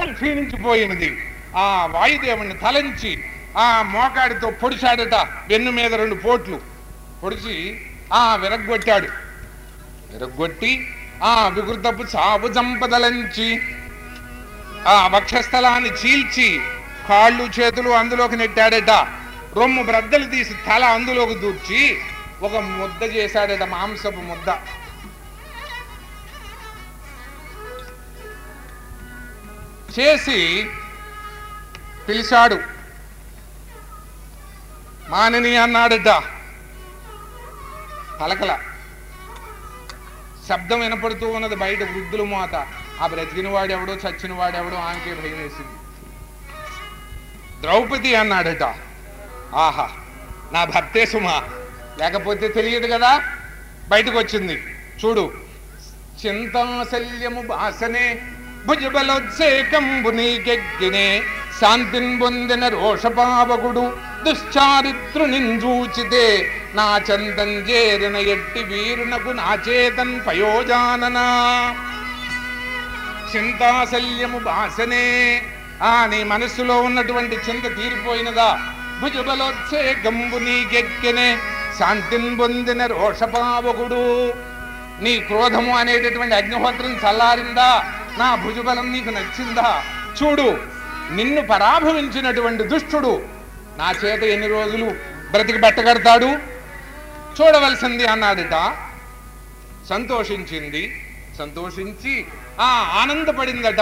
మొత్తం క్షీణించిపోయినది. ఆ వాయుదేవుని తలంచి ఆ మోకాడితో పొడిచాడట వెన్ను మీద రెండు పోట్లు. పొడిచి ఆ విరగ్గొట్టాడు. విరగ్గొట్టి ఆ వికృతపు చావు చంపదలంచి ఆ వక్షస్థలాన్ని చీల్చి కాళ్ళు చేతులు అందులోకి నెట్టాడట. రొమ్ము బ్రద్దలు తీసి తల అందులోకి దూర్చి ఒక ముద్ద చేశాడట మాంసపు ముద్ద. చేసి పిలిచాడు. మానిని అన్నాడట. పలకల. శబ్దం వినపడుతూ ఉన్నది బయట వృద్ధుల మోత. ఆ బ్రతికిన వాడెవడో చచ్చిన వాడెవడో ఆమెకే భయం వేసింది. ద్రౌపది అన్నాడట. ఆహా నా భర్తే సుమా. లేకపోతే తెలియదు కదా? బయటకు వచ్చింది చూడు చింతాశల్యము బాసనే భుజబలోత్సేకంబు నీకెక్కినే శాంతిని పొందిన రోషపావకుడు దుశ్చారిత్రునింజూచితే నా చందం చేరిన ఎట్టి వీరునకు నా చేతన్ పయోజాననా. చింతాశల్యము బాసనే. ఆ నీ మనస్సులో ఉన్నటువంటి చింత తీరిపోయినదా. భుజబలోత్సేకంబు నీకెక్కినే శాంతిన్ పొందిన రోషపావకుడు. నీ క్రోధము అనేటటువంటి అగ్నిహోత్రం చల్లారిందా? నా భుజబలం నీకు నచ్చిందా? చూడు నిన్ను పరాభవించినటువంటి దుష్టుడు నా చేత ఎన్ని రోజులు బ్రతికి బట్టగడతాడు? చూడవలసింది అన్నాడట. సంతోషించింది. సంతోషించి ఆ ఆనందపడిందట.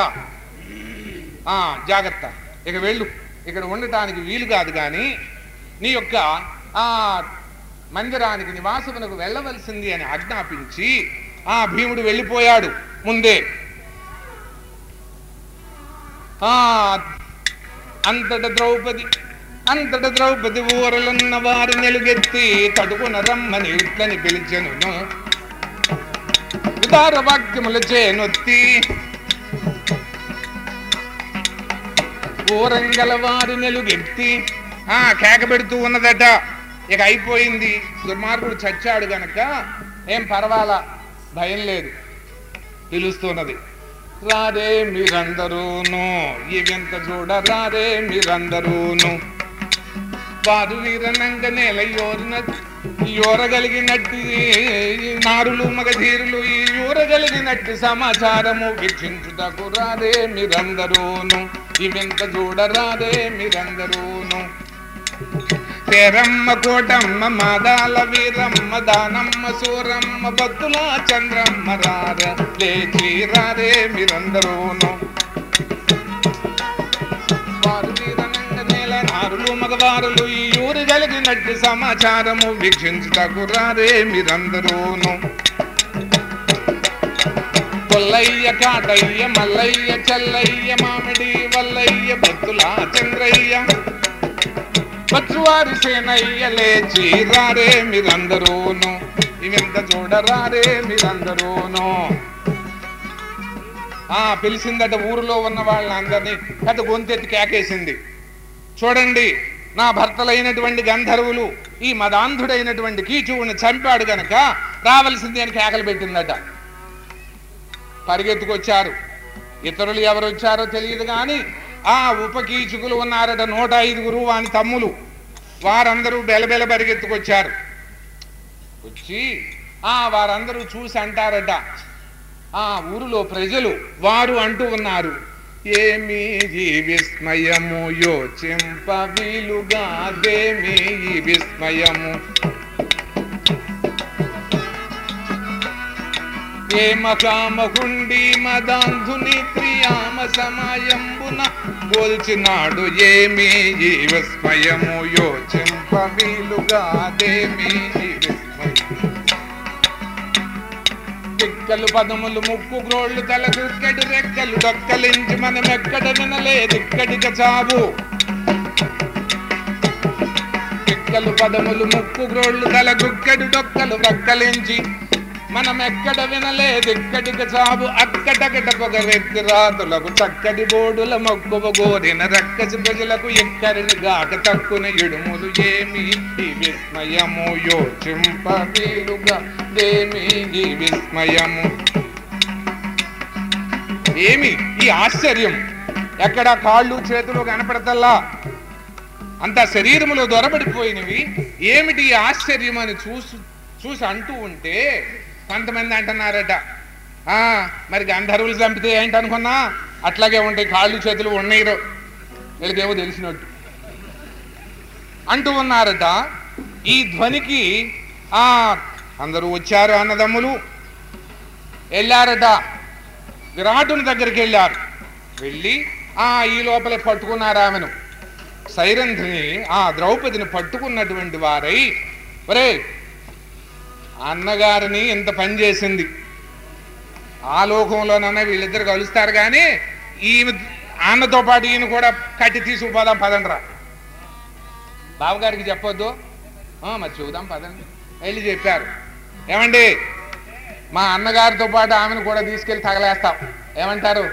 ఆ జాగ్రత్త. ఇక వెళ్ళు. ఇక్కడ ఉండటానికి వీలు కాదు కానీ నీ యొక్క ఆ మందిరానికి నివాసమునకు వెళ్ళవలసింది అని ఆజ్ఞాపించి ఆ భీముడు వెళ్ళిపోయాడు. ముందే అంతట ద్రౌపది అంతట ద్రౌపది ఊరలున్న వారి నెలుగెత్తి తడుకున రమ్మని ఇట్లని పిలిచెను. ఉదార వాక్యముల చేనొత్తి ఊరంగల వారి నెలుగెత్తి ఆ కేక పెడుతూ ఉన్నదట. ఇక అయిపోయింది. దుర్మార్గుడు చచ్చాడు గనక ఏం పర్వాలా? భయం లేదు. పిలుస్తున్నది. రారే మీరందరూను ఇవెంత చూడ రారే మీరందరూను. వారు వీరనంగ నేల యోరిన యోరగలిగినట్టు నారులు మగధీరులు ఈ యూరగలిగినట్టు సమాచారము వీక్షించుటకు రారే మీరందరూను. ఇవెంత చూడ రారే మీరందరూను. పేరమ్మ కోటమ్మ మాదాల వీరమ్మ దానమ్మ సూరమ్మ భక్తుల చంద్రమ్మ రార లేచి రారే మీరందరూను వారు వీరనంగ నేల నారులు మగవారులు ఈ ఊరు కలిగినట్టు సమాచారము వీక్షించుటకు రారే మీరందరూను కొల్లయ్య కాటయ్య మల్లయ్య చెల్లయ్య మామిడి వల్లయ్య భక్తుల చంద్రయ్య. పచ్చువారి సేనయ్య లేచి రారే మీరందరూను. ఇవింత చూడరారే మీరందరూను. ఆ పిలిచిందట ఊరిలో ఉన్న వాళ్ళందరినీ పెద్ద గొంతెత్తి కేకేసింది. చూడండి నా భర్తలైనటువంటి గంధర్వులు ఈ మదాంధుడైనటువంటి కీచువుని చంపాడు గనక రావలసింది అని కేకలు పెట్టిందట. పరిగెత్తుకొచ్చారు. ఇతరులు ఎవరు వచ్చారో తెలియదు కానీ ఆ ఉపకీచుకులు ఉన్నారట నూట ఐదుగురు వాని తమ్ములు. వారందరూ బెలబెల పరిగెత్తుకొచ్చారు. వచ్చి ఆ వారందరూ చూసి అంటారట ఆ ఊరిలో ప్రజలు వారు అంటూ ఉన్నారు. ఏమి విస్మయము యోచింప వీలుగా దేమి ఈ ప్రేమ ఏమకామకుండి మదాంధుని ప్రియామ సమయంబున పోల్చినాడు ఏమి ఈ విస్మయము యోచింప వీలుగా పదములు ముక్కు గ్రోళ్ళు తల కుక్కడు రెక్కలు డొక్కలించి మనం ఎక్కడ వినలేదు ఇక్కడిక చావు. పదములు ముక్కు గ్రోళ్ళు తల కుక్కడు డొక్కలు రక్కలించి మనం ఎక్కడ వినలేదు ఇక్కడికి చావు అక్కటకట పొగరెత్తి రాతులకు చక్కటి బోడుల మొక్కువ గోరిన రక్కసి ప్రజలకు ఎక్కడిని గాక తక్కున ఇడుములు ఏమి? ఈ విస్మయము యోచింప వీలుగా దేమి? ఈ విస్మయము. ఏమి? ఈ ఆశ్చర్యం. ఎక్కడ కాళ్ళు చేతులు కనపడతల్లా? అంత శరీరములో దొరబడిపోయినవి. ఏమిటి ఆశ్చర్యం అని చూసు చూసి అంటూ ఉంటే కొంతమంది అంటున్నారట. ఆ మరి గంధర్వులు చంపితే ఏంటనుకున్నా? అట్లాగే ఉంటాయి కాళ్ళు చేతులు ఉన్నాయి వీళ్ళకేమో తెలిసినట్టు. అంటూ ఉన్నారట. ఈ ధ్వనికి ఆ అందరూ వచ్చారు అన్నదమ్ములు. వెళ్ళారట. విరాటుని దగ్గరికి వెళ్ళారు. వెళ్ళి ఆ ఈ లోపల పట్టుకున్నారు ఆమెను. సైరంధ్రిని ఆ ద్రౌపదిని పట్టుకున్నటువంటి వారై ఒరే అన్నగారిని ఇంత పని చేసింది. ఆ లోకంలోనన్నా వీళ్ళిద్దరు కలుస్తారు కానీ ఈమె అన్నతో పాటు ఈయన కూడా కట్టి తీసుకుపోదాం పదండ్రా. బావగారికి చెప్పొద్దు. మరి చూద్దాం పదండి. వెళ్ళి చెప్పారు. ఏమండి? మా అన్నగారితో పాటు ఆమెను కూడా తీసుకెళ్ళి తగలేస్తాం. ఏమంటారు?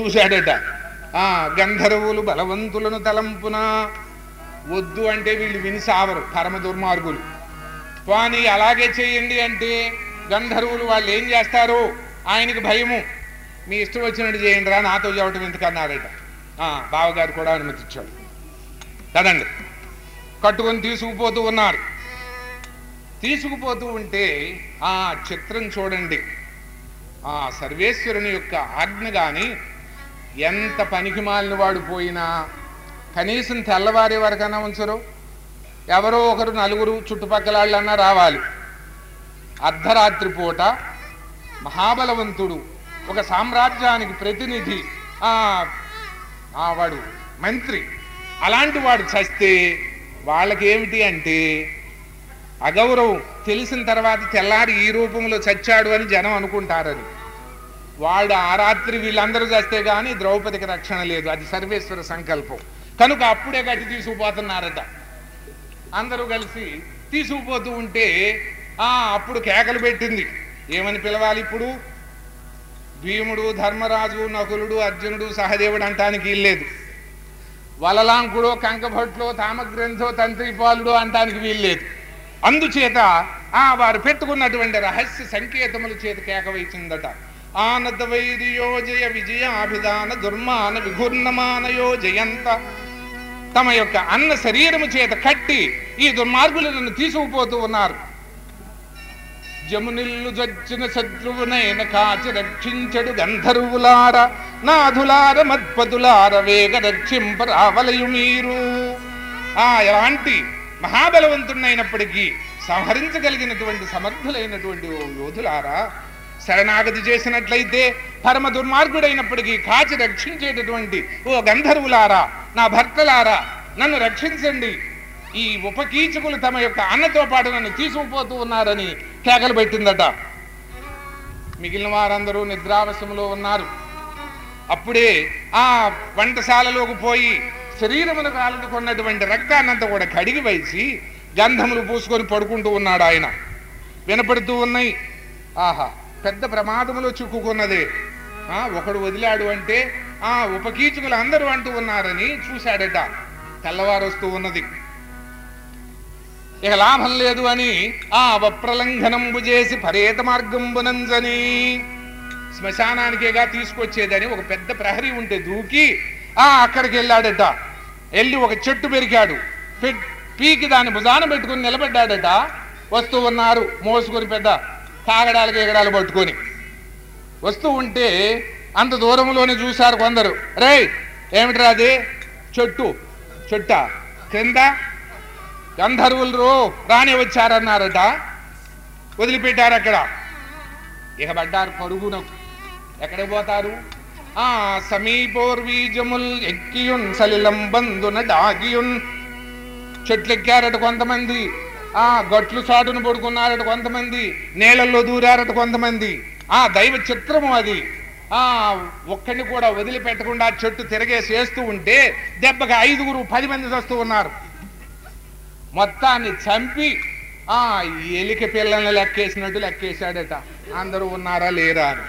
చూశాడట. ఆ గంధర్వులు బలవంతులను తలంపున వద్దు అంటే వీళ్ళు విని సావరు. పరమ దుర్మార్గులు. పోనీ అలాగే చేయండి అంటే గంధర్వులు వాళ్ళు ఏం చేస్తారు? ఆయనకి భయము. మీ ఇష్టం వచ్చినట్టు చేయండి రా నాతో చెప్పటం ఎందుకన్నారట ఆ, బావగారు కూడా అనుమతిచ్చాడు. కదండి. కట్టుకొని తీసుకుపోతూ ఉన్నారు. తీసుకుపోతూ ఉంటే ఆ చిత్రం చూడండి. ఆ సర్వేశ్వరుని యొక్క ఆజ్ఞ గాని ఎంత పనికి మాలిన వాడు పోయినా కనీసం తెల్లవారే వరకైనా ఉంచరు ఎవరో ఒకరు నలుగురు చుట్టుపక్కల వాళ్ళన్నా రావాలి. అర్ధరాత్రి పూట మహాబలవంతుడు ఒక సామ్రాజ్యానికి ప్రతినిధి ఆ వాడు మంత్రి. అలాంటి వాడు చస్తే వాళ్ళకేమిటి అంటే అగౌరవం తెలిసిన తర్వాత తెల్లారి ఈ రూపంలో చచ్చాడు అని జనం అనుకుంటారని. వాడు ఆ రాత్రి వీళ్ళందరూ చేస్తే గాని ద్రౌపదికి రక్షణ లేదు. అది సర్వేశ్వర సంకల్పం. కనుక అప్పుడే గట్టి తీసుకుపోతున్నారట. అందరూ కలిసి తీసుకుపోతూ ఉంటే ఆ అప్పుడు కేకలు పెట్టింది. ఏమని పిలవాలి ఇప్పుడు? భీముడు ధర్మరాజు నకులుడు అర్జునుడు సహదేవుడు అంటానికి వీల్లేదు. వలలాంకుడో కంకభట్లో తామగ్రంథో తంత్రిపాలుడు అంటానికి వీల్లేదు. అందుచేత ఆ వారు పెట్టుకున్నటువంటి రహస్య సంకేతముల చేత కేక వేసిందట ఆనద వైదియో విజయాభిధాన దుర్మాన విఘూర్ణమానయో జయంత తమ యొక్క అన్న శరీరము చేత కట్టి ఈ దుర్మార్గులను తీసుకుపోతూ ఉన్నారు. జమునిల్లు జొచ్చిన శత్రువునైన కాచి రక్షించడు గంధర్వులార నాథులార మద్పదులార వేగ రక్షింప రావలయు మీరు. ఆ ఎలాంటి మహాబలవంతుడైనప్పటికీ సంహరించగలిగినటువంటి సమర్థులైనటువంటి ఓ యోధులారా శరణాగతి చేసినట్లయితే పరమ దుర్మార్గుడైనప్పటికీ కాచి రక్షించేటటువంటి ఓ గంధర్వులారా నా భర్తలారా నన్ను రక్షించండి. ఈ ఉపకీచకులు తమ యొక్క అన్నతో పాటు నన్ను తీసుకుపోతూ ఉన్నారని కేకలు పెట్టిందట. మిగిలిన వారందరూ నిద్రావశంలో ఉన్నారు. అప్పుడే ఆ వంటశాలలోకి పోయి శరీరమును కాలుకున్నటువంటి రక్తాన్నంతా కూడా కడిగి వేసి గంధములు పూసుకొని పడుకుంటూ ఉన్నాడు ఆయన. వినపడుతూ ఉన్నాయి. ఆహా పెద్ద ప్రమాదములో చిక్కుకున్నదే. ఒకడు వదిలాడు అంటే ఆ ఉపకీచకులు అందరూ అంటూ ఉన్నారని చూశాడట. తెల్లవారు వస్తూ ఉన్నది. ఇక లాభం లేదు అని ఆ వప్రలంఘనంబు చేసి పరేత మార్గంబునంజని శ్మశానానికేగా తీసుకొచ్చేదని ఒక పెద్ద ప్రహరీ ఉంటే దూకి ఆ అక్కడికి వెళ్ళాడట. వెళ్ళి ఒక చెట్టు పెరిగాడు. పీకి దాన్ని భుజాన పెట్టుకుని నిలబడ్డాడట. వస్తూ ఉన్నారు మోసుకొని పెద్ద తాగడాలకు ఎగడాలు పట్టుకొని. వస్తూ ఉంటే అంత దూరంలోనే చూశారు కొందరు. రేయ్ ఏమిట్రా అది? చెట్టు. చెట్ట. క్రింద గంధర్వులు రో రాని వచ్చారన్నారట వదిలిపెట్టారు అక్కడ. ఇక పడ్డారు పరుగున ఎక్కడ పోతారు? ఆ సమీపోర్వీజముల్ ఎక్కియున్ సలిలం బంధున డాగియున్ చెట్లెక్కారట కొంతమంది. ఆ గట్లు చాటును పడుకున్నారట కొంతమంది. నేలల్లో దూరారట కొంతమంది. ఆ దైవ చిత్రము అది. ఆ ఒక్కడిని కూడా వదిలిపెట్టకుండా చెట్టు తిరగేసి వేస్తూ ఉంటే దెబ్బకి ఐదుగురు పది మంది వస్తూ ఉన్నారు. మొత్తాన్ని చంపి ఆ ఎలిక పిల్లల్ని లెక్కేసినట్టు లెక్కేశాడట. అందరూ ఉన్నారా లేరా అని.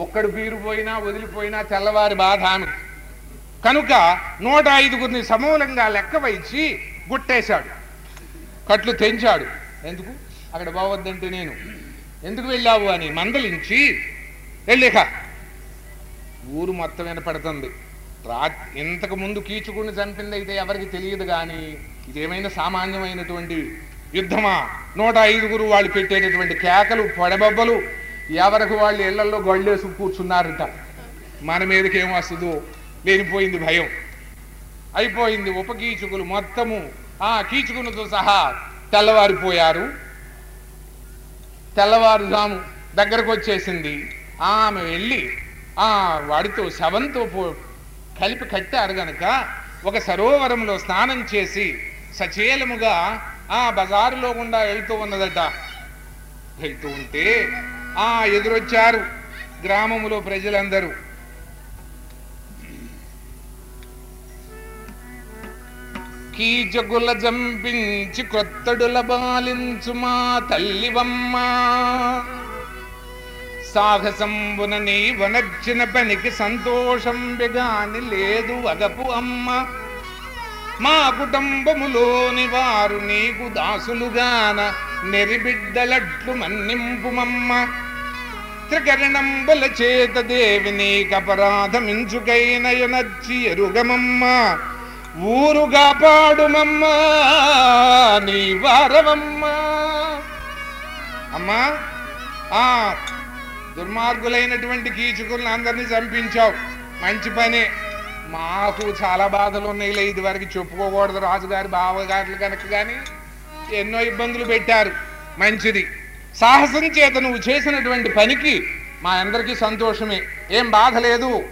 ఒక్కడు పీరిపోయినా వదిలిపోయినా తెల్లవారి బాధ ఆమె కనుక నూట ఐదుగురిని సమూలంగా లెక్క వైచి గుట్టేశాడు. కట్లు తెంచాడు. ఎందుకు? అక్కడ బావద్దంటే నేను. ఎందుకు వెళ్ళావు అని మందలించి వెళ్ళిక. ఊరు మొత్తం వినపడుతుంది. రా ఇంతకు ముందు కీచుకుని చంపింది అయితే ఎవరికి తెలియదు కానీ ఇదేమైనా సామాన్యమైనటువంటి యుద్ధమా? నూట ఐదుగురు వాళ్ళు పెట్టేటటువంటి కేకలు పొడబొబ్బలు ఎవరికి వాళ్ళు ఇళ్ళలో గొళ్ళేసుకు కూర్చున్నారట. మన మీదకి వస్తుందో లేనిపోయింది భయం. అయిపోయింది ఉపకీచుకులు మొత్తము. ఆ కీచుకునితో సహా తెల్లవారిపోయారు. తెల్లవారుజాము దగ్గరకు వచ్చేసింది ఆమె వెళ్ళి ఆ వాడితో శవంతో పో కలిపి కట్టారు గనక ఒక సరోవరంలో స్నానం చేసి సచేలముగా ఆ బజారులో గుండా వెళ్తూ ఉన్నదట. వెళ్తూ ఉంటే ఆ ఎదురొచ్చారు గ్రామములో ప్రజలందరూ. కీచకుల జంపించి కొత్తడుల బాలించు మా తల్లివమ్మా. సాహసంబున నీ వనర్చిన పనికి సంతోషం బిగాని లేదు వగపు అమ్మ. మా కుటుంబములోని వారు నీకు దాసులుగాన నెరిబిడ్డలట్లు మన్నింపుమమ్మ. త్రికరణంబుల చేత దేవి నీకపరాధమించుకైనయనచ్చి ఎరుగమమ్మా. ఊరుగా పాడుమమ్మా నీ వారవమ్మ. అమ్మా ఆ దుర్మార్గులైనటువంటి కీచుకులను అందరినీ చంపించావు. మంచి పనే. మాకు చాలా బాధలు ఉన్నాయిలే ఇది వరకు చెప్పుకోకూడదు రాజుగారి బావగారులు కనుక కానీ ఎన్నో ఇబ్బందులు పెట్టారు. మంచిది. సాహసం చేత నువ్వు చేసినటువంటి పనికి మా అందరికీ సంతోషమే. ఏం బాధ లేదు.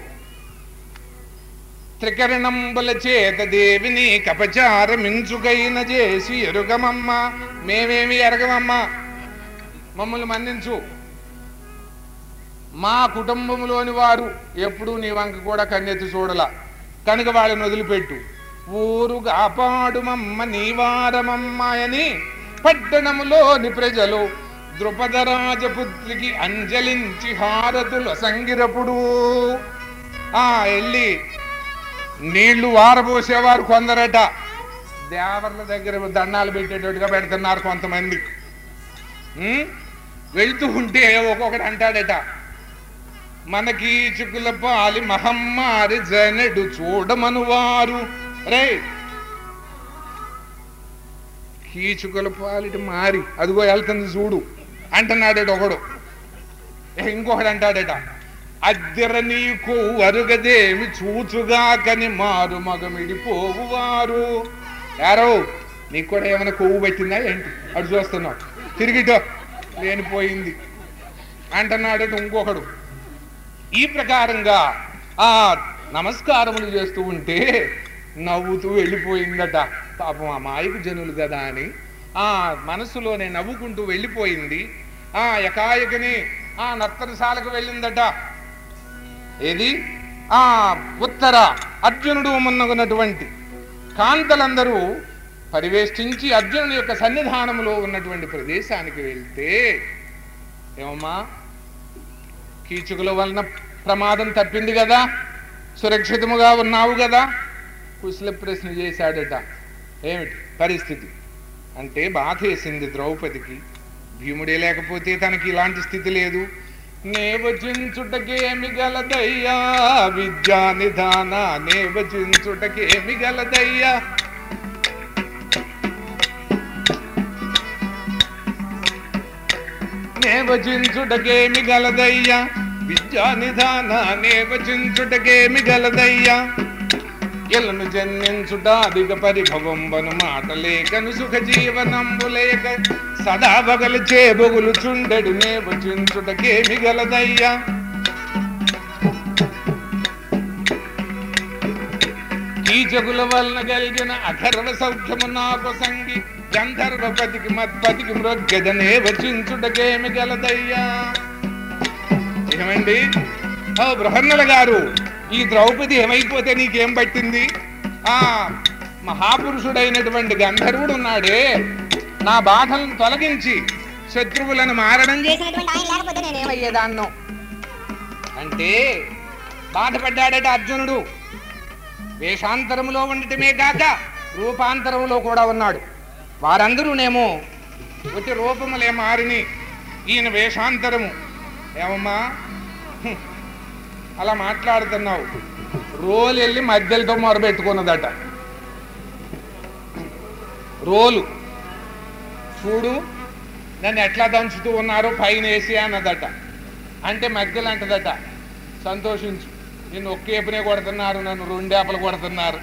త్రికరణంబుల చేత దేవిని కపచారమించుకైన చేసి ఎరుగమమ్మ. మేమేమి ఎరగమమ్మా? మమ్మల్ని మన్నించు. మా కుటుంబంలోని వారు ఎప్పుడూ నీ వంక కూడా కన్నెత్తి చూడలా. కనుక వాళ్ళని వదిలిపెట్టు. ఊరు కాపాడుమమ్మ నీవారమమ్మ పట్టణములోని ప్రజలు ద్రుపదరాజపుత్రికి అంజలించి హారతులు సంగిరపుడు. ఆ వెళ్ళి నీళ్ళు వారబోసేవారు కొందరట. దేవర్ల దగ్గర దండాలు పెట్టేటట్టుగా పెడుతున్నారు కొంతమంది. వెళ్తూ ఉంటే ఒక్కొక్కడు అంటాడట మనకి చిక్కుల పాలి మహమ్మారి జనడు చూడమనువారు. రే! కీచుకుల పాలిటి మారి అదిగో వెళ్తుంది చూడు అంటున్నాడట ఒకడు. ఇంకొకడు అంటాడట అద్దెర నీకు అరుగదేమి చూచుగాకని మారు మగమిడిపోవువారు యారో నీకు కూడా ఏమైనా కొవ్వు పెట్టిందా ఏంటి? అటు చూస్తున్నావు తిరిగిటో లేనిపోయింది. అంటున్నాడు ఇంకొకడు. ఈ ప్రకారంగా ఆ నమస్కారములు చేస్తూ ఉంటే నవ్వుతూ వెళ్ళిపోయిందట. పాపం ఆ మాయకు జనులు కదా అని. ఆ మనసులోనే నవ్వుకుంటూ వెళ్ళిపోయింది. ఆ ఎకాయకని ఆ నర్తనశాలకు వెళ్ళిందట. ఏది? ఆ ఉత్తర. అర్జునుడు మున్నగున్నటువంటి కాంతలందరూ పరివేష్టించి అర్జునుని యొక్క సన్నిధానములో ఉన్నటువంటి ప్రదేశానికి వెళ్తే ఏమమ్మా? కీచుకుల వలన ప్రమాదం తప్పింది కదా. సురక్షితముగా ఉన్నావు కదా. కుశల ప్రశ్న చేశాడట. ఏమిటి? పరిస్థితి? అంటే బాధ వేసింది ద్రౌపదికి. భీముడే లేకపోతే తనకి ఇలాంటి స్థితి లేదు. నేవచించుటకేమి గలదయ్యా? విద్యా నిధాన నేవచించుటకేమి గలదయ్యా? నేవచించుటకేమి గలదయ్యా? విద్యా నిధాన నేవచించుటకేమి గలదయ్యా? విద్యలను జన్మించుట అధిక పరిభవంబను మాటలేకను సుఖ జీవనంబులేక సదా బగలు చేబొగులు చుండెడు నేవచించుటకేమి గలదయ్యా కీచకుల వలన కలిగిన అఖర్వ సౌఖ్యము నాకు సంగి గంధర్వపతికి మత్పతికి మృగ్గదనే వచించుటకేమి గలదయ్యా ఏమండి? ఓ బృహన్నల గారు ఈ ద్రౌపది ఏమైపోతే నీకేం పట్టింది? ఆ మహాపురుషుడైనటువంటి గంధర్వుడు ఉన్నాడే. నా బాధలను తొలగించి శత్రువులను మారడం చేసినటువంటి ఆయన లేకపోతే అంటే బాధపడ్డాడట అర్జునుడు. వేషాంతరములో ఉండటమే కాక రూపాంతరములో కూడా ఉన్నాడు. వారందరూనేమో ఒకటి రూపములే మారిని. ఈయన వేషాంతరము. ఏమమ్మా? అలా మాట్లాడుతున్నావు. రోలు వెళ్ళి మధ్యలతో మొరబెట్టుకున్నదట రోలు చూడు నన్ను ఎట్లా దంచుతూ ఉన్నారో పైన వేసి అన్నదట. అంటే మధ్యలో అంటదట సంతోషించు నేను ఒక్కేపునే కొడుతున్నారు నన్ను రెండేపలు కొడుతున్నారు.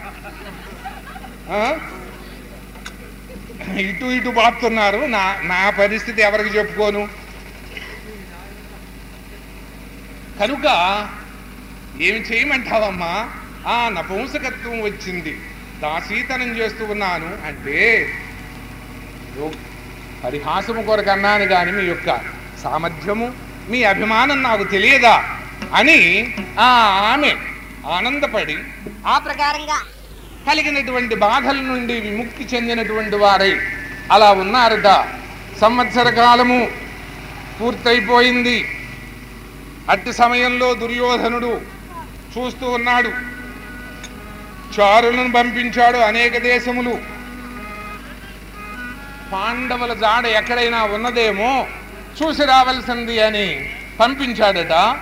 ఇటు ఇటు బాపుతున్నారు నా నా పరిస్థితి ఎవరికి చెప్పుకోను? కనుక ఏమి చేయమంటావమ్మా? ఆ నపుంసకత్వం వచ్చింది. దాసీతనం చేస్తూ ఉన్నాను అంటే పరిహాసము కొరకు అన్నాను కానీ మీ యొక్క సామర్థ్యము మీ అభిమానం నాకు తెలియదా? అని ఆ ఆమె ఆనందపడి ఆ ప్రకారంగా కలిగినటువంటి బాధల నుండి విముక్తి చెందినటువంటి వారై అలా ఉన్నారట. సంవత్సర కాలము పూర్తయిపోయింది. అట్టి సమయంలో దుర్యోధనుడు చూస్తూ ఉన్నాడు. చారులను పంపించాడు అనేక దేశములు. పాండవుల జాడ ఎక్కడైనా ఉన్నదేమో చూసి రావలసింది అని పంపించాడట.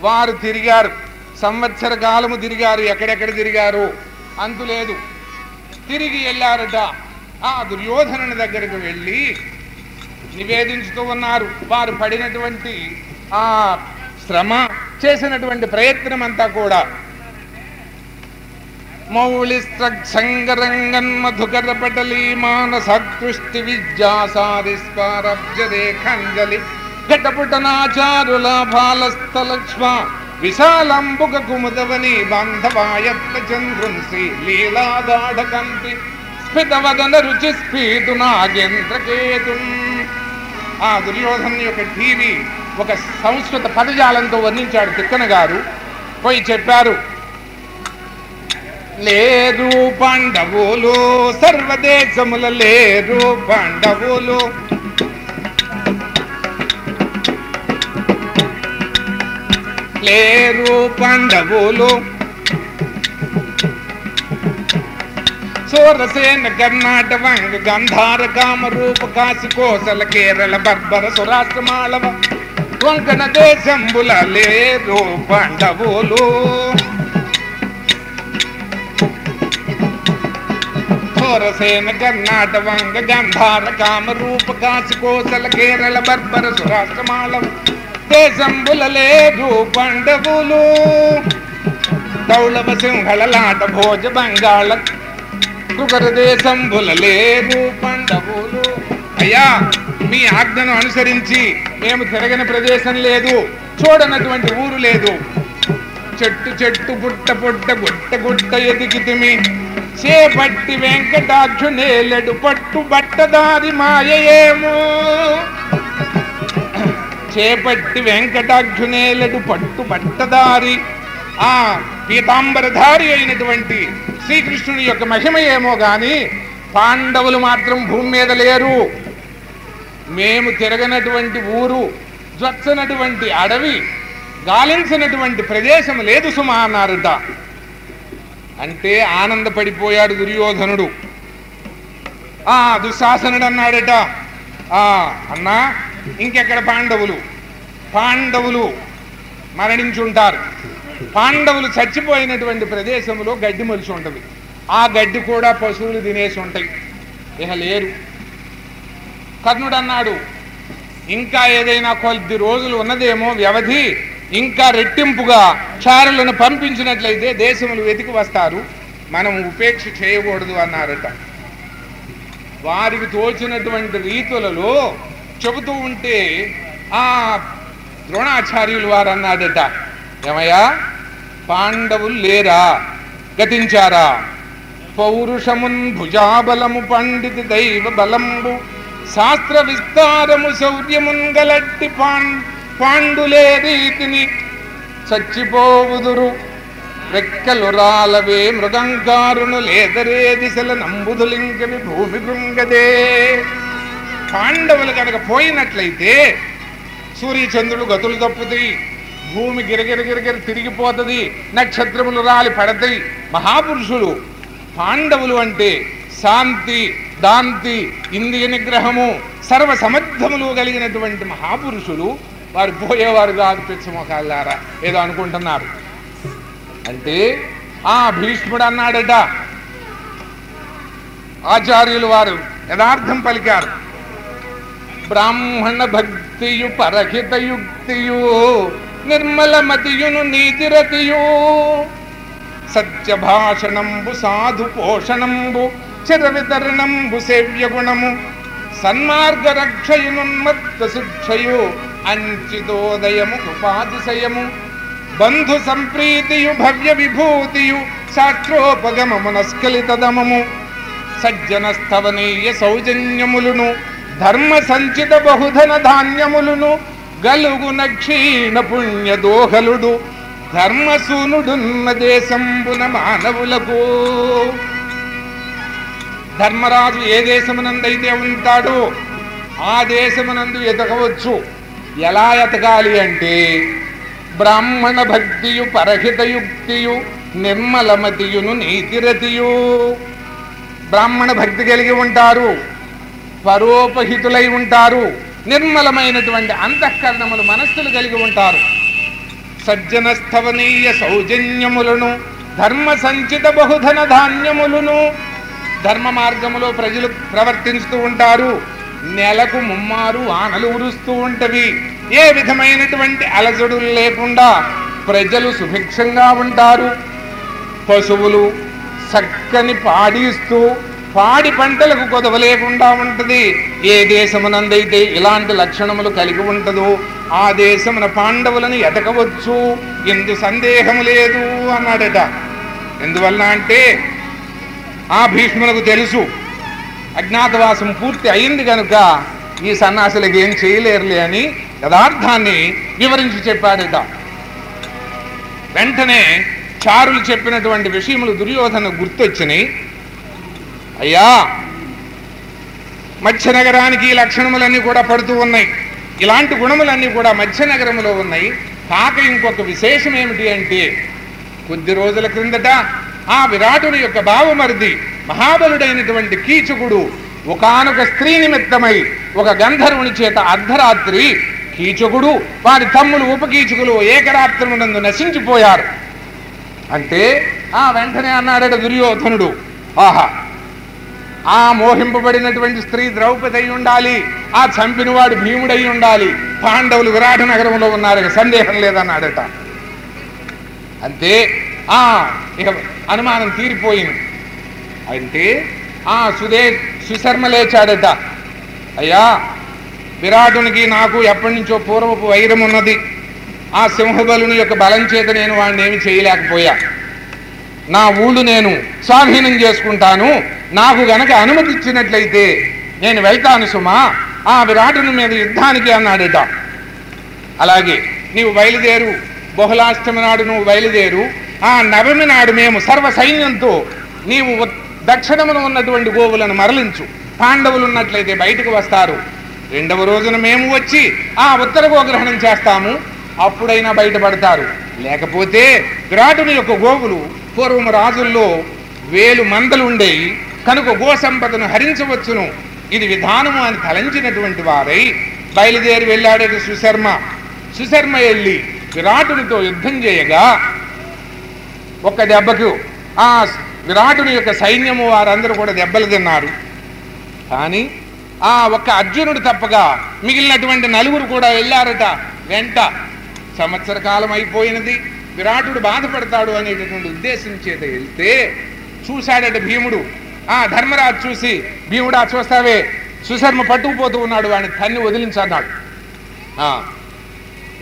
వారు తిరిగారు. సంవత్సర కాలము తిరిగారు. ఎక్కడెక్కడ తిరిగారు? అంతులేదు తిరిగి వెళ్ళారట. ఆ దుర్యోధనుని దగ్గరకు వెళ్ళి నివేదించుతూ ఉన్నారు. వారు పడినటువంటి ఆ శ్రమ చేసినటువంటి ప్రయత్నం అంతా కూడా మౌళి సంగరంగన్ మధుకర పటలీ మానసకృష్టి విద్యాసారిస్పారబ్జరే ఖంజలి ఘటపుటనాచారుల విశాలంబుక కుముదవని బాంధవాయత్త చంద్రుంసి లీలాగాఢకంతి స్ఫితవదన రుచి స్ఫీతు నాగేంద్రకేతు ఆ దుర్యోధన్ యొక్క టీవీ ఒక సంస్కృత పదజాలంతో వర్ణించాడు తిక్కన గారు. పోయి చెప్పారు లేరు పాండవులు సర్వదేశముల లేరు పాండవులు. లేరు పాండవులు సోరసేన కర్ణాట వంగ గంధార కామ రూప కాశి కోసల కేరళ బర్బర సురాష్ట్రమాళవ కొంకణ దేశంబుల లేరు పాండవులు. సోరసేన కర్ణాట వంగ గంధార కామరూప కాశి కోసల కేరళ బర్బర సురాష్ట్రమాళవ దేశంబుల లేరు పాండవులు. దౌళవ సింహళలాట భోజ బంగాళ. కృకర దేశంబుల లేరు పండవులు. అయ్యా! మీ ఆజ్ఞను అనుసరించి మేము తిరగని ప్రదేశం లేదు చూడనటువంటి ఊరు లేదు. చెట్టు చెట్టు పుట్ట పుట్ట గుట్ట గుట్ట ఎదిగితిమి చేపట్టి వెంకటాక్షు నేలడు పట్టు బట్టదారి మాయయేమో. చేపట్టి వెంకటాక్షునేలడు పట్టు బట్టదారి ఆ పీతాంబరధారి అయినటువంటి శ్రీకృష్ణుని యొక్క మహిమ ఏమో గాని పాండవులు మాత్రం భూమి మీద లేరు. మేము తిరగనటువంటి ఊరు జొచ్చనటువంటి అడవి గాలించినటువంటి ప్రదేశం లేదు సుమా అన్నారట. అంటే ఆనందపడిపోయాడు దుర్యోధనుడు. ఆ దుశ్శాసనుడు అన్నాడట ఆ అన్నా ఇంకెక్కడ పాండవులు? పాండవులు మరణించుంటారు. పాండవులు చచ్చిపోయినటువంటి ప్రదేశంలో గడ్డి మొలిచి ఉంటుంది. ఆ గడ్డి కూడా పశువులు తినేసి ఉంటాయి. ఇక లేరు. కర్ణుడు అన్నాడు ఇంకా ఏదైనా కొద్ది రోజులు ఉన్నదేమో వ్యవధి ఇంకా రెట్టింపుగా చారులను పంపించినట్లయితే దేశములు వెతికి వస్తారు. మనం ఉపేక్ష చేయకూడదు అన్నారట. వారికి తోచినటువంటి రీతులలో చెబుతూ ఉంటే ఆ ద్రోణాచార్యులు వారు అన్నాడట ఏమయ్యా పాండవులు లేరా? గతించారా? పౌరుషమున్ భుజాబలము పండిత దైవ బలంబు శాస్త్ర విస్తారము శౌర్యమున్ గలట్టి పాండులే రీతిని చచ్చిపోవుదురు. రెక్కలు రాలవే మృగంకారును లేదరే దిశల నంబుదులింకని భూమి కృంగదే పాండవులు కనుక పోయినట్లయితే సూర్యచంద్రుడు గతులు తప్పుతాయి భూమి గిరగిర గిరగిర తిరిగిపోతుంది నక్షత్రములు రాలి పడతాయి మహాపురుషులు పాండవులు అంటే శాంతి దాంతి ఇంద్రియ నిగ్రహము సర్వ సమర్థములు కలిగినటువంటి మహాపురుషులు వారు పోయేవారు కాదు పిచ్చమోకాళ్ళారా ఏదో అనుకుంటున్నారు. అంటే ఆ భీష్ముడు అన్నాడట ఆచార్యులు వారు యథార్థం పలికారు. బ్రాహ్మణ భక్తియు పరహిత యుక్తియు నిర్మలమతియును నీతిరతియు సత్యభాషణంబు సాధు పోషణంబు చిర వితరణంబు సేవ్య గుణము సన్మార్గ రక్షయునున్మత్త శిక్షయు అంచితోదయము ఉపాతిశయము బంధు సంప్రీతియు భవ్య విభూతియు శాస్త్రోపగమమునస్కలితదమము సజ్జన స్థవనీయ సౌజన్యములును ధర్మ సంచిత బహుధన ధాన్యములును గలుగున క్షీణ పుణ్య దోహలుడు ధర్మసూనుడున్న దేశంబున మానవులకు ధర్మరాజు ఏ దేశమునందైతే ఉంటాడో ఆ దేశమునందు ఎతకవచ్చు ఎలా ఎతకాలి అంటే బ్రాహ్మణ భక్తియు పరహితయుక్తియు నిర్మలమతియును నీతిరతియు. బ్రాహ్మణ భక్తి కలిగి ఉంటారు పరోపహితులై ఉంటారు నిర్మలమైనటువంటి అంతఃకరణములు మనస్సులు కలిగి ఉంటారు. సజ్జన స్థవనీయ సౌజన్యములను ధర్మ సంచిత బహుధన ధాన్యములను ధర్మ మార్గములో ప్రజలు ప్రవర్తిస్తూ ఉంటారు. నెలకు ముమ్మారు ఆనలు ఉరుస్తూ ఉంటవి. ఏ విధమైనటువంటి అలజడులు లేకుండా ప్రజలు సుభిక్షంగా ఉంటారు. పశువులు చక్కని పాడిస్తూ పాడి పంటలకు కొదవ లేకుండా ఉంటది. ఏ దేశమునందైతే ఇలాంటి లక్షణములు కలిగి ఉంటుందో ఆ దేశమున పాండవులను ఎతకవచ్చు ఎందు సందేహము లేదు అన్నాడట. ఎందువల్ల అంటే ఆ భీష్ములకు తెలుసు. అజ్ఞాతవాసం పూర్తి అయింది కనుక ఈ సన్నాసులకు ఏం చేయలేరులే అని యథార్థాన్ని వివరించి చెప్పాడట. వెంటనే చారులు చెప్పినటువంటి విషయములు దుర్యోధన గుర్తొచ్చినాయి అయ్యా మత్స్య నగరానికి లక్షణములన్నీ కూడా పడుతూ ఉన్నాయి ఇలాంటి గుణములన్నీ కూడా మత్స్య నగరములో ఉన్నాయి కాక ఇంకొక విశేషం ఏమిటి అంటే కొద్ది రోజుల క్రిందట ఆ విరాటుని యొక్క బావమరిది మహాబలుడైనటువంటి కీచకుడు ఒకానొక స్త్రీ నిమిత్తమై ఒక గంధర్వుని చేత అర్ధరాత్రి కీచకుడు వారి తమ్ములు ఉపకీచకులు ఏకరాత్రమునందు నశించిపోయారు. అంటే ఆ వెంటనే అన్నాడట దుర్యోధనుడు ఆహా ఆ మోహింపబడినటువంటి స్త్రీ ద్రౌపది అయి ఉండాలి ఆ చంపినవాడు భీముడై ఉండాలి పాండవులు విరాట నగరంలో ఉన్నారు సందేహం లేదన్నాడట. అంతే ఆ ఇక అనుమానం తీరిపోయింది. అంటే ఆ సుదే సుశర్మ లేచాడట అయ్యా విరాటునికి నాకు ఎప్పటి నుంచో పూర్వపు వైరం ఉన్నది. ఆ సింహబలుని యొక్క బలం చేత నేను వాడిని ఏమి చేయలేకపోయా. నా ఊళ్ళు నేను స్వాధీనం చేసుకుంటాను. నాకు గనక అనుమతి ఇచ్చినట్లయితే నేను వెళ్తాను సుమా. ఆ విరాటుని మీద యుద్ధానికి అన్నాడట. అలాగే నీవు బయలుదేరు. బహుళాష్టమి నాడు నువ్వు బయలుదేరు. ఆ నవమి నాడు మేము సర్వ సైన్యంతో నీవు దక్షిణమున ఉన్నటువంటి గోవులను మరలించు. పాండవులు ఉన్నట్లయితే బయటకు వస్తారు. రెండవ రోజున మేము వచ్చి ఆ ఉత్తర గోగ్రహణం చేస్తాము. అప్పుడైనా బయటపడతారు. లేకపోతే విరాటుని యొక్క గోవులు పూర్వము రాజుల్లో వేలు మందలు ఉండేవి కనుక గో సంపదను హరించవచ్చును. ఇది విధానము అని తలంచినటువంటి వారై బయలుదేరి వెళ్ళాడేది సుశర్మ. సుశర్మ వెళ్ళి విరాటునితో యుద్ధం చేయగా ఒక్క దెబ్బకు. ఆ విరాటుని యొక్క సైన్యము వారందరూ కూడా దెబ్బలు తిన్నారు. కానీ ఆ ఒక్క అర్జునుడు తప్పగా మిగిలినటువంటి నలుగురు కూడా వెళ్ళారట. వెంట సంవత్సర కాలం అయిపోయినది. విరాటుడు బాధపడతాడు అనేటటువంటి ఉద్దేశం చేత వెళ్తే చూశాడట భీముడు. ఆ ధర్మరాజు చూసి భీముడా చూస్తావే సుశర్మ పట్టుకుపోతూ ఉన్నాడు వాడిని తన్ని వదిలించన్నాడు.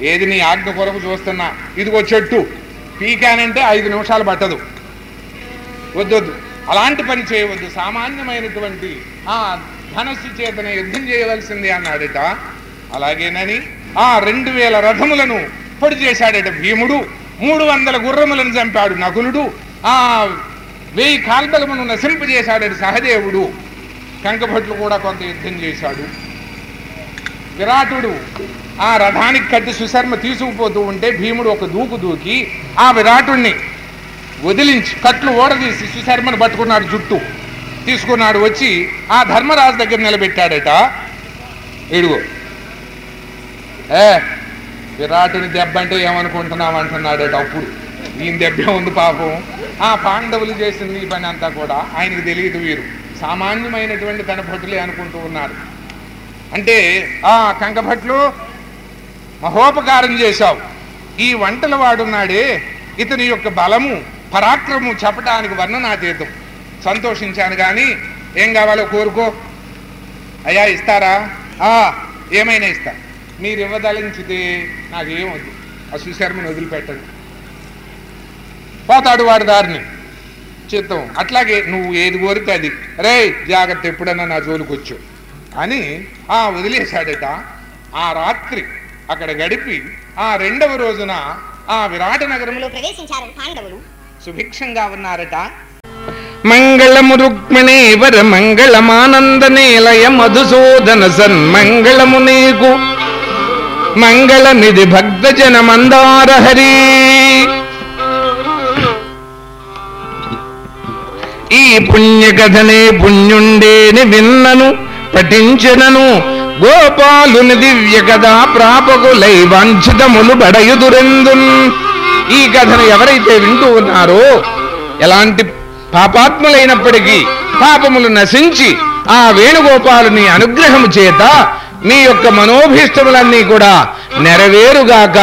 ఏది నీ ఆజ్ఞ కొరకు చూస్తున్నా? ఇదిగో చెట్టు. పీకానంటే ఐదు నిమిషాలు పట్టదు. వద్దొద్దు. అలాంటి పని చేయవద్దు. సామాన్యమైనటువంటి ఆ ధనస్సు చేతన యుద్ధం చేయవలసింది అన్నాడట. అలాగేనని ఆ రెండు వేల రథములను పొడి చేశాడట భీముడు. మూడు వందల గుర్రములను చంపాడు నకులుడు. ఆ వెయ్యి కాల్బలమును నశింపజేశాడట సహదేవుడు. కంకభట్లు కూడా కొంత యుద్ధం చేశాడు. విరాటుడు ఆ రథానికి కట్టి సుశర్మ తీసుకుపోతూ ఉంటే భీముడు ఒక దూకు దూకి ఆ విరాటుణ్ణి వదిలించి కట్లు ఓడదీసి సుశర్మను పట్టుకున్నాడు జుట్టు. తీసుకున్నాడు వచ్చి ఆ ధర్మరాజు దగ్గర నిలబెట్టాడట. ఇడుగు. ఏ విరాటుని దెబ్బ అంటే ఏమనుకుంటున్నావు అంటున్నాడట అప్పుడు. ఈయన దెబ్బే ఉంది పాపం. ఆ పాండవులు చేసింది ఈ పని అంతా కూడా ఆయనకు తెలియదు వీరు. సామాన్యమైనటువంటి తన భటులే అనుకుంటూ ఉన్నారు. అంటే ఆ కంకభట్లు మహోపకారం చేశావు. ఈ వంటల వాడున్నాడే ఇతని యొక్క బలము పరాక్రమము చెప్పడానికి వర్ణనాతీతం సంతోషించాను కానీ ఏం కావాలో కోరుకో. అయ్యా ఇస్తారా? ఆ ఏమైనా ఇస్తా. మీరు ఇవ్వదలించితే నాకేం వద్దు. ఆ సుశర్మని వదిలిపెట్టండి. పోతాడు వాడి దారిని. చిత్తం అట్లాగే నువ్వు ఏది కోరితే అది. రే జాగ్రత్త ఎప్పుడన్నా నా జోలికొచ్చు. అని ఆ వదిలేశాడట. ఆ రాత్రి అక్కడ గడిపి ఆ రెండవ రోజున ఆ విరాట నగరంలో ప్రవేశించారు పాండవులు. సుభిక్షంగా ఉన్నారట. మంగళము రుక్మిణీ వర మంగళమానంద నిలయ మధుసూదన సన్మంగళము నీకు. మంగళమిది భక్తజన మందార హరి ఈ పుణ్యకథనే పుణ్యుండేని విన్నను పఠించినను గోపాలుని దివ్య కథ ప్రాపకులై వాంఛితములు బడయుదురెందున్? ఈ కథను ఎవరైతే వింటూ ఉన్నారో ఎలాంటి పాపాత్ములైనప్పటికీ పాపములు నశించి ఆ వేణుగోపాలుని అనుగ్రహము చేత మీ యొక్క మనోభీష్టములన్నీ కూడా నెరవేరుగాక.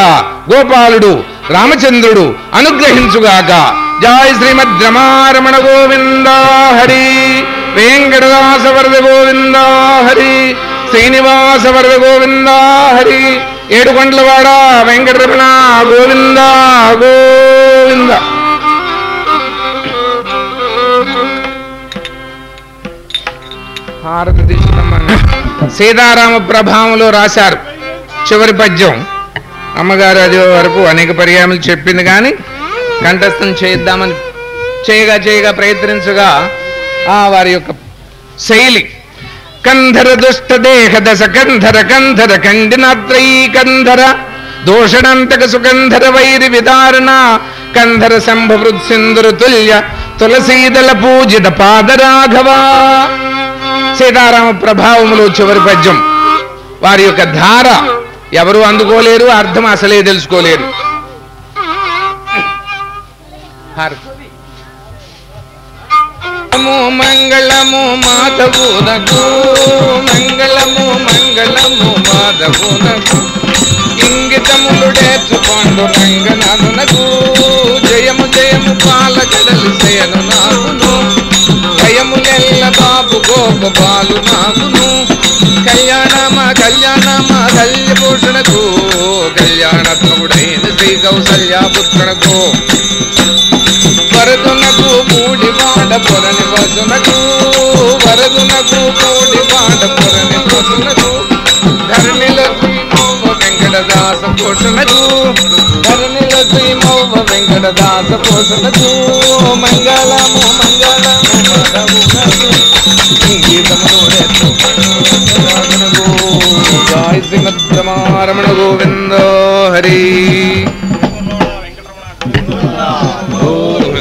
గోపాలుడు రామచంద్రుడు అనుగ్రహించుగాక. జాయ్ శ్రీమద్ రమారమణ గోవిందా హరి వెంకటదాసవరద వరద హరి శ్రీనివాస వరద గోవింద హరి. ఏడుకొండలవాడ వెంకటరమణ గోవింద గోవింద. హారతి తీసుకురమ్మని సీతారామ ప్రభావంలో రాశారు చివరి పద్యం. అమ్మగారు అది వరకు అనేక పర్యాములు చెప్పింది కానీ కంఠస్థం చేద్దామని చేయగా చేయగా ప్రయత్నించగా ఆ వారి యొక్క శైలి కంధర దుష్ట దేహ దశ కంధర కంధర ఖండినాత్రై కంధర దోషణంతక సుగంధర వైరి విదారణ కంధర సంభవృత్ సింధుర తుల్య తులసీదల పూజిత పాదరాఘవా సీతారామ ప్రభావములో చివరి పద్యం. వారి యొక్క ధార ఎవరు అందుకోలేరు అర్థం అసలే తెలుసుకోలేరు. మంగళము మంగళము మాధవునకు. మంగళము మంగళము మాధవునకు. ఇంగితములు చుపాండు రంగనాథునకు. జయము జయము పాలకడలి శయను నాకును. భయములెల్ల బాబు గోప బాలు నాకును. కళ్యాణమ కళ్యాణమ కళ్యభూషణకు కళ్యాణత్మకుడైన శ్రీ కౌసల్యాపుత్రునకు పొరని వరదునకు కోడి వాడ పొరని వసునకు ధరణిలో శ్రీమౌవ వెంకటదాస పోషణకు ధరణిల శ్రీమౌవ వెంకటదాస పోషణకు మంగళము మంగళము మాధవునకు సంగీతమును జయ శ్రీమద్రమారమణ గోవిందో హరి.